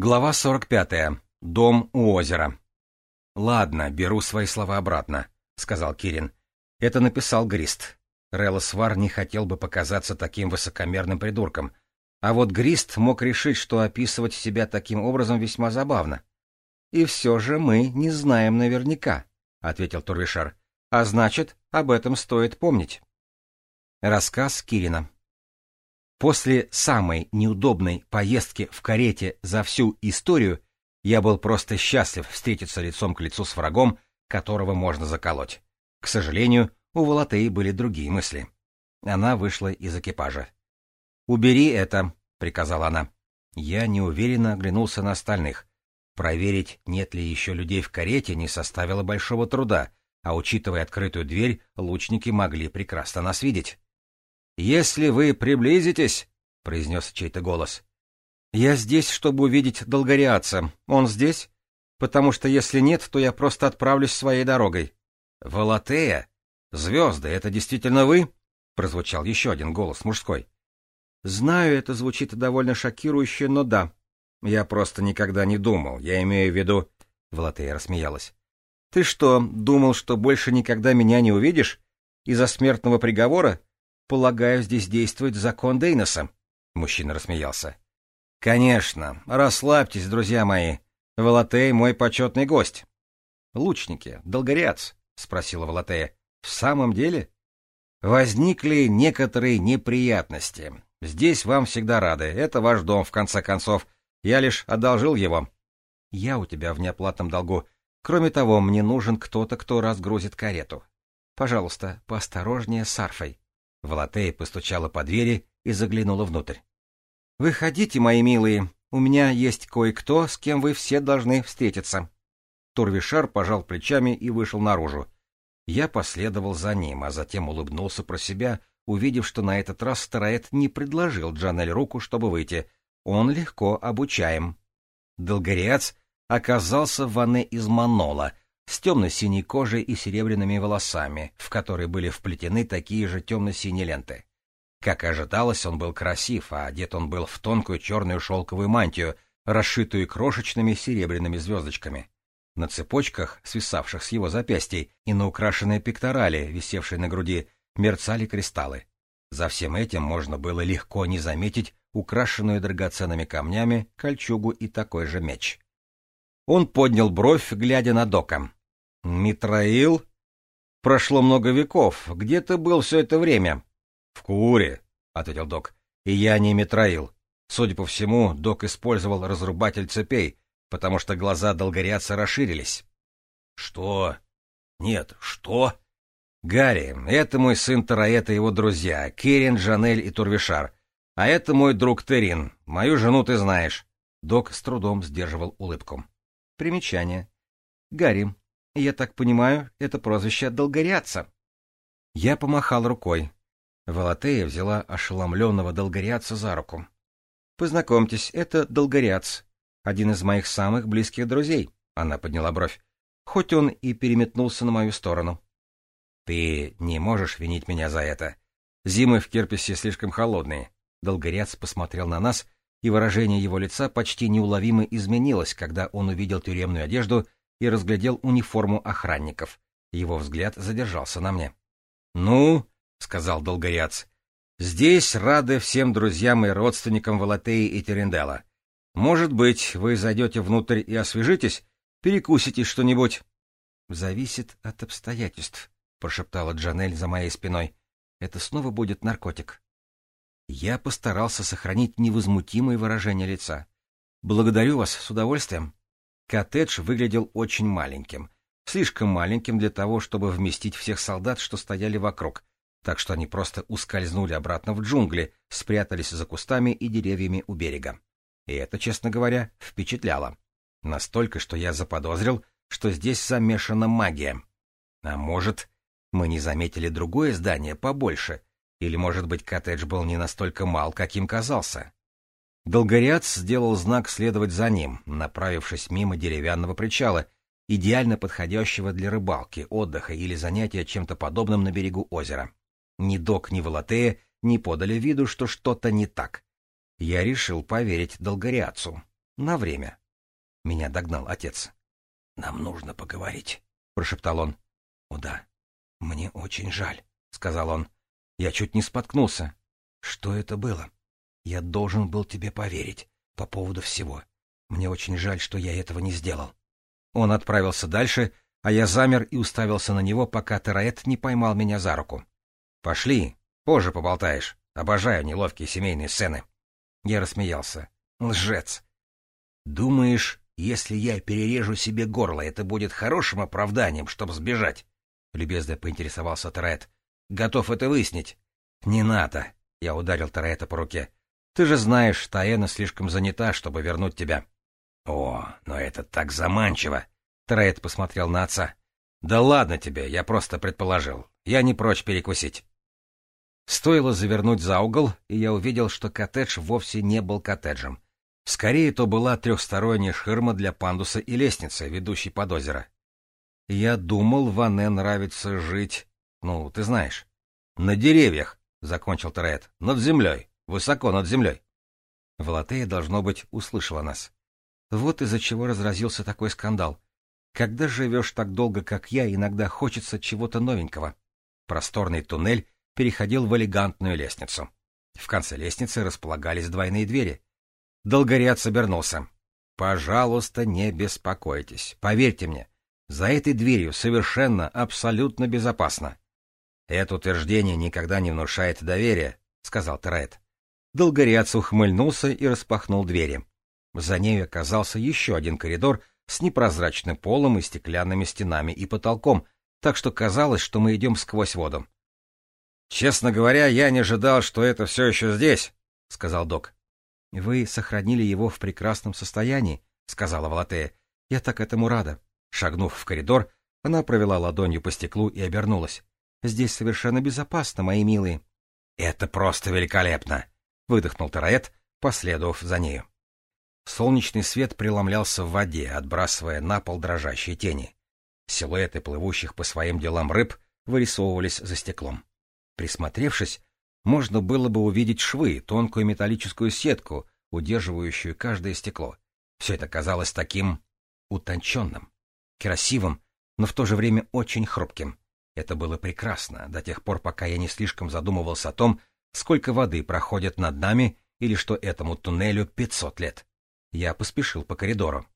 Глава 45. Дом у озера. «Ладно, беру свои слова обратно», — сказал Кирин. «Это написал Грист. Релос Вар не хотел бы показаться таким высокомерным придурком. А вот Грист мог решить, что описывать себя таким образом весьма забавно. «И все же мы не знаем наверняка», — ответил Турвишар. «А значит, об этом стоит помнить». Рассказ Кирина После самой неудобной поездки в карете за всю историю я был просто счастлив встретиться лицом к лицу с врагом, которого можно заколоть. К сожалению, у Волотеи были другие мысли. Она вышла из экипажа. «Убери это», — приказала она. Я неуверенно оглянулся на остальных. Проверить, нет ли еще людей в карете, не составило большого труда, а учитывая открытую дверь, лучники могли прекрасно нас видеть. «Если вы приблизитесь...» — произнес чей-то голос. «Я здесь, чтобы увидеть долгориаца. Он здесь? Потому что если нет, то я просто отправлюсь своей дорогой». «Волотея? Звезды, это действительно вы?» — прозвучал еще один голос мужской. «Знаю, это звучит довольно шокирующе, но да. Я просто никогда не думал. Я имею в виду...» — Волотея рассмеялась. «Ты что, думал, что больше никогда меня не увидишь? Из-за смертного приговора? полагаю, здесь действует закон Дейноса», — мужчина рассмеялся. «Конечно. Расслабьтесь, друзья мои. Волотей — мой почетный гость». «Лучники, долгорец. — спросила Волотея. «В самом деле?» «Возникли некоторые неприятности. Здесь вам всегда рады. Это ваш дом, в конце концов. Я лишь одолжил его». «Я у тебя в неоплатном долгу. Кроме того, мне нужен кто-то, кто разгрузит карету. Пожалуйста, поосторожнее с арфой». Волотея постучала по двери и заглянула внутрь. «Выходите, мои милые, у меня есть кое-кто, с кем вы все должны встретиться». Турвишар пожал плечами и вышел наружу. Я последовал за ним, а затем улыбнулся про себя, увидев, что на этот раз Староэт не предложил Джанель руку, чтобы выйти. Он легко обучаем. Долгорец оказался в ванне из манола — с темно-синей кожей и серебряными волосами, в которые были вплетены такие же темно-синие ленты. Как и ожидалось, он был красив, а одет он был в тонкую черную шелковую мантию, расшитую крошечными серебряными звездочками. На цепочках, свисавших с его запястий, и на украшенной пекторали, висевшей на груди, мерцали кристаллы. За всем этим можно было легко не заметить украшенную драгоценными камнями кольчугу и такой же меч. Он поднял бровь, глядя на Дока. «Митраил? Прошло много веков. Где ты был все это время?» «В Куре», — ответил док. «И я не Митраил. Судя по всему, док использовал разрубатель цепей, потому что глаза долгорядца расширились». «Что? Нет, что?» «Гарри, это мой сын Тараэт и его друзья, Кирин, Жанель и Турвишар. А это мой друг Терин. Мою жену ты знаешь». Док с трудом сдерживал улыбку. Примечание. Гарри, я так понимаю, это прозвище от долгорядца. Я помахал рукой. Волотея взяла ошеломленного долгоряца за руку. Познакомьтесь, это долгорядц, один из моих самых близких друзей. Она подняла бровь. Хоть он и переметнулся на мою сторону. Ты не можешь винить меня за это. Зимы в Кирписе слишком холодные. Долгоряц посмотрел на нас, и выражение его лица почти неуловимо изменилось, когда он увидел тюремную одежду и разглядел униформу охранников. Его взгляд задержался на мне. «Ну», — сказал долгоряц, — «здесь рады всем друзьям и родственникам Валатеи и Терендела. Может быть, вы зайдете внутрь и освежитесь, перекусите что-нибудь». «Зависит от обстоятельств», — прошептала Джанель за моей спиной. «Это снова будет наркотик». Я постарался сохранить невозмутимое выражение лица. «Благодарю вас с удовольствием», Коттедж выглядел очень маленьким. Слишком маленьким для того, чтобы вместить всех солдат, что стояли вокруг. Так что они просто ускользнули обратно в джунгли, спрятались за кустами и деревьями у берега. И это, честно говоря, впечатляло. Настолько, что я заподозрил, что здесь замешана магия. А может, мы не заметили другое здание побольше? Или, может быть, коттедж был не настолько мал, каким казался? Долгорец сделал знак следовать за ним, направившись мимо деревянного причала, идеально подходящего для рыбалки, отдыха или занятия чем-то подобным на берегу озера. Ни док, ни Волотея не подали виду, что что-то не так. Я решил поверить Долгоряцу. На время. Меня догнал отец. — Нам нужно поговорить, — прошептал он. — О да, мне очень жаль, — сказал он. Я чуть не споткнулся. Что это было? — я должен был тебе поверить по поводу всего. Мне очень жаль, что я этого не сделал. Он отправился дальше, а я замер и уставился на него, пока Тераэт не поймал меня за руку. — Пошли, позже поболтаешь. Обожаю неловкие семейные сцены. Я рассмеялся. — Лжец! — Думаешь, если я перережу себе горло, это будет хорошим оправданием, чтобы сбежать? — любезно поинтересовался Тераэт. — Готов это выяснить. — Не надо! — я ударил Тераэта по руке. Ты же знаешь, Таэна слишком занята, чтобы вернуть тебя. — О, но это так заманчиво! — Трейд посмотрел на отца. — Да ладно тебе, я просто предположил. Я не прочь перекусить. Стоило завернуть за угол, и я увидел, что коттедж вовсе не был коттеджем. Скорее, то была трехсторонняя ширма для пандуса и лестницы, ведущей под озеро. Я думал, Ване нравится жить, ну, ты знаешь. — На деревьях, — закончил Тред, — над землей высоко над землей. Валатея, должно быть, услышала нас. Вот из-за чего разразился такой скандал. Когда живешь так долго, как я, иногда хочется чего-то новенького. Просторный туннель переходил в элегантную лестницу. В конце лестницы располагались двойные двери. Долгоряд собернулся. «Пожалуйста, не беспокойтесь. Поверьте мне, за этой дверью совершенно, абсолютно безопасно». «Это утверждение никогда не внушает доверия», — сказал Терет. Долгорец ухмыльнулся и распахнул двери. За ней оказался еще один коридор с непрозрачным полом и стеклянными стенами и потолком, так что казалось, что мы идем сквозь воду. «Честно говоря, я не ожидал, что это все еще здесь», — сказал док. «Вы сохранили его в прекрасном состоянии», — сказала Валатея. «Я так этому рада». Шагнув в коридор, она провела ладонью по стеклу и обернулась. «Здесь совершенно безопасно, мои милые». «Это просто великолепно!» — выдохнул Тараэт, последовав за нею. Солнечный свет преломлялся в воде, отбрасывая на пол дрожащие тени. Силуэты плывущих по своим делам рыб вырисовывались за стеклом. Присмотревшись, можно было бы увидеть швы, тонкую металлическую сетку, удерживающую каждое стекло. Все это казалось таким утонченным, красивым, но в то же время очень хрупким. Это было прекрасно, до тех пор, пока я не слишком задумывался о том, сколько воды проходит над нами или что этому туннелю 500 лет. Я поспешил по коридору.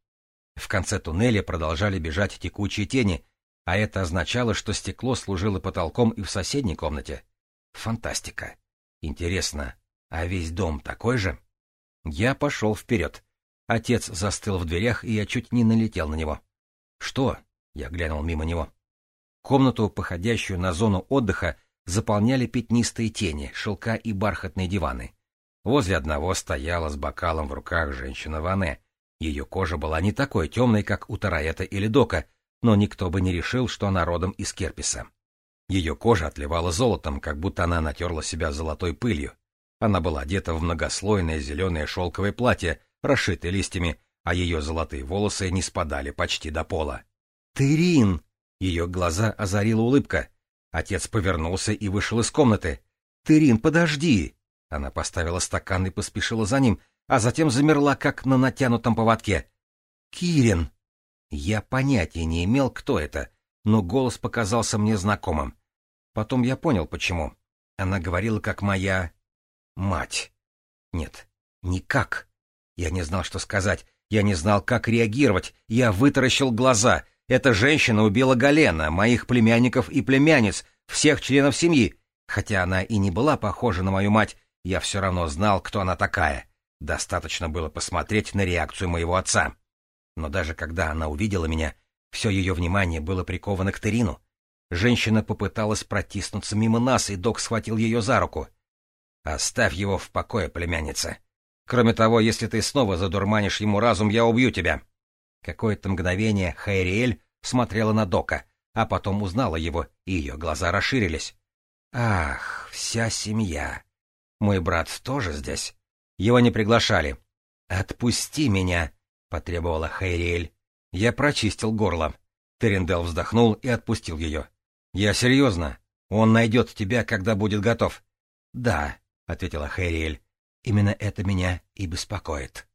В конце туннеля продолжали бежать текучие тени, а это означало, что стекло служило потолком и в соседней комнате. Фантастика. Интересно, а весь дом такой же? Я пошел вперед. Отец застыл в дверях, и я чуть не налетел на него. «Что?» — я глянул мимо него. Комнату, походящую на зону отдыха, заполняли пятнистые тени, шелка и бархатные диваны. Возле одного стояла с бокалом в руках женщина Ване. Ее кожа была не такой темной, как у Тараэта или Дока, но никто бы не решил, что она родом из Керписа. Ее кожа отливала золотом, как будто она натерла себя золотой пылью. Она была одета в многослойное зеленое шелковое платье, расшитое листьями, а ее золотые волосы не спадали почти до пола. «Тырин!» Ее глаза озарила улыбка. Отец повернулся и вышел из комнаты. Терин, подожди!» Она поставила стакан и поспешила за ним, а затем замерла, как на натянутом поводке. «Кирин!» Я понятия не имел, кто это, но голос показался мне знакомым. Потом я понял, почему. Она говорила, как моя... мать. Нет, никак. Я не знал, что сказать. Я не знал, как реагировать. Я вытаращил глаза. Эта женщина убила Галена, моих племянников и племянниц, всех членов семьи. Хотя она и не была похожа на мою мать, я все равно знал, кто она такая. Достаточно было посмотреть на реакцию моего отца. Но даже когда она увидела меня, все ее внимание было приковано к Терину. Женщина попыталась протиснуться мимо нас, и док схватил ее за руку. «Оставь его в покое, племянница. Кроме того, если ты снова задурманишь ему разум, я убью тебя». Какое-то мгновение Хайриэль смотрела на Дока, а потом узнала его, и ее глаза расширились. «Ах, вся семья! Мой брат тоже здесь?» Его не приглашали. «Отпусти меня!» — потребовала Хайриэль. Я прочистил горло. Терендел вздохнул и отпустил ее. «Я серьезно. Он найдет тебя, когда будет готов». «Да», — ответила Хайриэль. «Именно это меня и беспокоит».